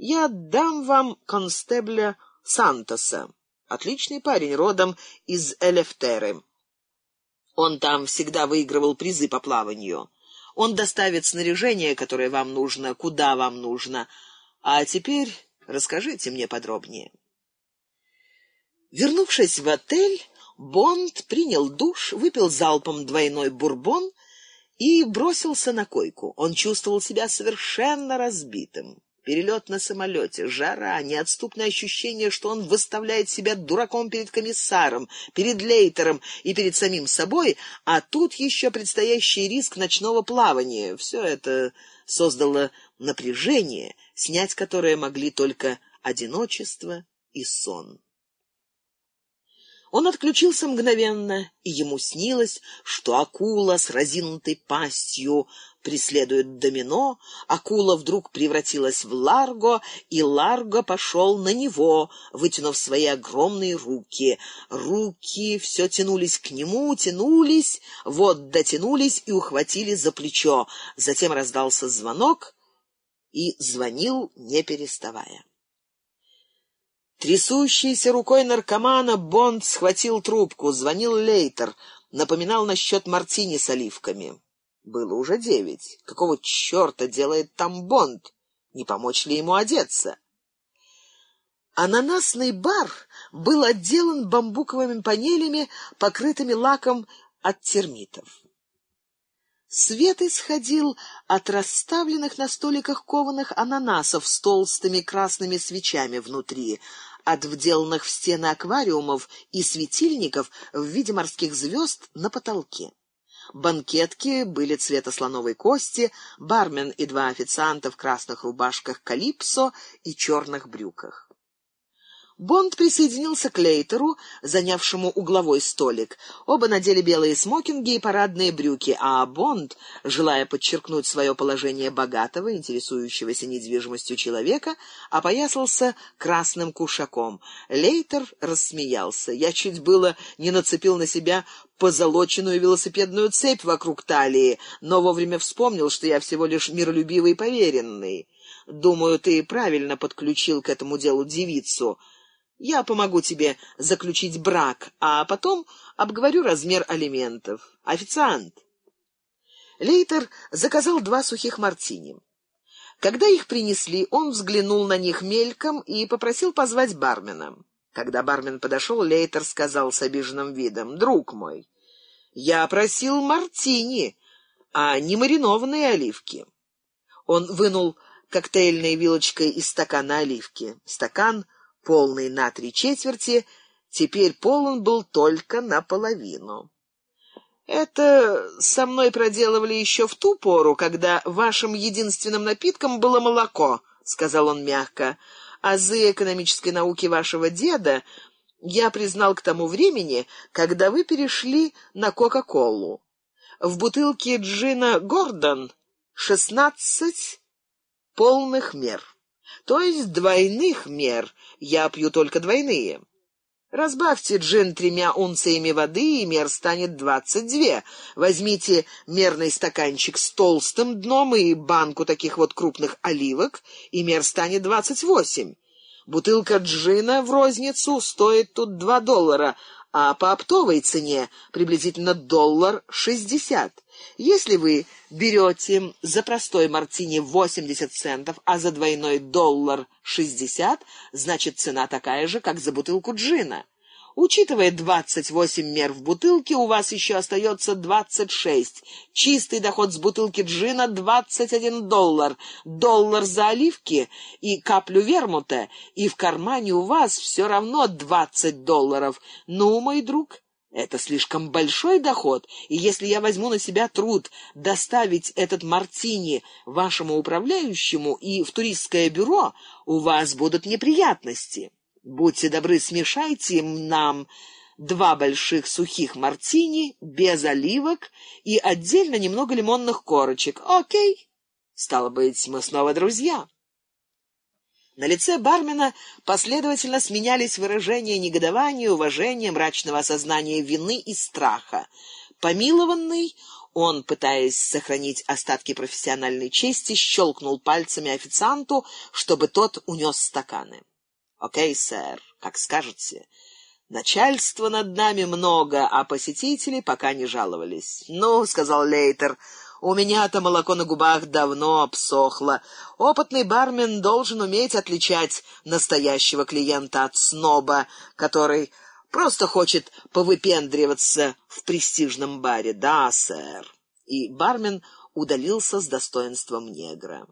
Я дам вам констебля Сантоса. Отличный парень, родом из Элефтеры. Он там всегда выигрывал призы по плаванию. Он доставит снаряжение, которое вам нужно, куда вам нужно. А теперь расскажите мне подробнее. Вернувшись в отель, Бонд принял душ, выпил залпом двойной бурбон и бросился на койку. Он чувствовал себя совершенно разбитым. Перелет на самолете, жара, неотступное ощущение, что он выставляет себя дураком перед комиссаром, перед Лейтером и перед самим собой, а тут еще предстоящий риск ночного плавания. Все это создало напряжение, снять которое могли только одиночество и сон. Он отключился мгновенно, и ему снилось, что акула с разинутой пастью преследует домино, акула вдруг превратилась в Ларго, и Ларго пошел на него, вытянув свои огромные руки. Руки все тянулись к нему, тянулись, вот дотянулись и ухватили за плечо. Затем раздался звонок, и звонил, не переставая. Трясущейся рукой наркомана Бонд схватил трубку, звонил Лейтер, напоминал насчет мартини с оливками. Было уже девять. Какого черта делает там Бонд? Не помочь ли ему одеться? Ананасный бар был отделан бамбуковыми панелями, покрытыми лаком от термитов. Свет исходил от расставленных на столиках кованых ананасов с толстыми красными свечами внутри, от вделанных в стены аквариумов и светильников в виде морских звезд на потолке. Банкетки были цвета слоновой кости, бармен и два официанта в красных рубашках «Калипсо» и черных брюках. Бонд присоединился к Лейтеру, занявшему угловой столик. Оба надели белые смокинги и парадные брюки, а Бонд, желая подчеркнуть свое положение богатого, интересующегося недвижимостью человека, опоясался красным кушаком. Лейтер рассмеялся. «Я чуть было не нацепил на себя позолоченную велосипедную цепь вокруг талии, но вовремя вспомнил, что я всего лишь миролюбивый поверенный. Думаю, ты правильно подключил к этому делу девицу». Я помогу тебе заключить брак, а потом обговорю размер алиментов. Официант. Лейтер заказал два сухих мартини. Когда их принесли, он взглянул на них мельком и попросил позвать бармена. Когда бармен подошел, Лейтер сказал с обиженным видом, «Друг мой, я просил мартини, а не маринованные оливки». Он вынул коктейльной вилочкой из стакана оливки. Стакан — полный на три четверти, теперь полон был только наполовину. Это со мной проделывали еще в ту пору, когда вашим единственным напитком было молоко, сказал он мягко. Азы экономической науки вашего деда я признал к тому времени, когда вы перешли на Кока-Колу. В бутылке джина Гордон шестнадцать полных мер, то есть двойных мер, я пью только двойные. Разбавьте джин тремя унциями воды, и мер станет двадцать две. Возьмите мерный стаканчик с толстым дном и банку таких вот крупных оливок, и мер станет двадцать восемь. Бутылка джина в розницу стоит тут два доллара, а по оптовой цене приблизительно доллар шестьдесят. Если вы берете за простой мартини 80 центов, а за двойной доллар 60, значит цена такая же, как за бутылку джина. Учитывая 28 мер в бутылке, у вас еще остается 26. Чистый доход с бутылки джина 21 доллар. Доллар за оливки и каплю вермута, и в кармане у вас все равно 20 долларов. Ну, мой друг, это слишком большой доход, и если я возьму на себя труд доставить этот мартини вашему управляющему и в туристское бюро, у вас будут неприятности. Будьте добры, смешайте нам два больших сухих мартини без оливок и отдельно немного лимонных корочек. Окей? Стало быть, мы снова друзья. На лице бармена последовательно сменялись выражения негодования, уважения, мрачного осознания вины и страха. Помилованный, Он, пытаясь сохранить остатки профессиональной чести, щелкнул пальцами официанту, чтобы тот унес стаканы. «Окей, сэр, как скажете. Начальства над нами много, а посетители пока не жаловались». «Ну», — сказал Лейтер, — «у меня-то молоко на губах давно обсохло. Опытный бармен должен уметь отличать настоящего клиента от сноба, который просто хочет повыпендриваться в престижном баре. Да, сэр». И бармен удалился с достоинством негра.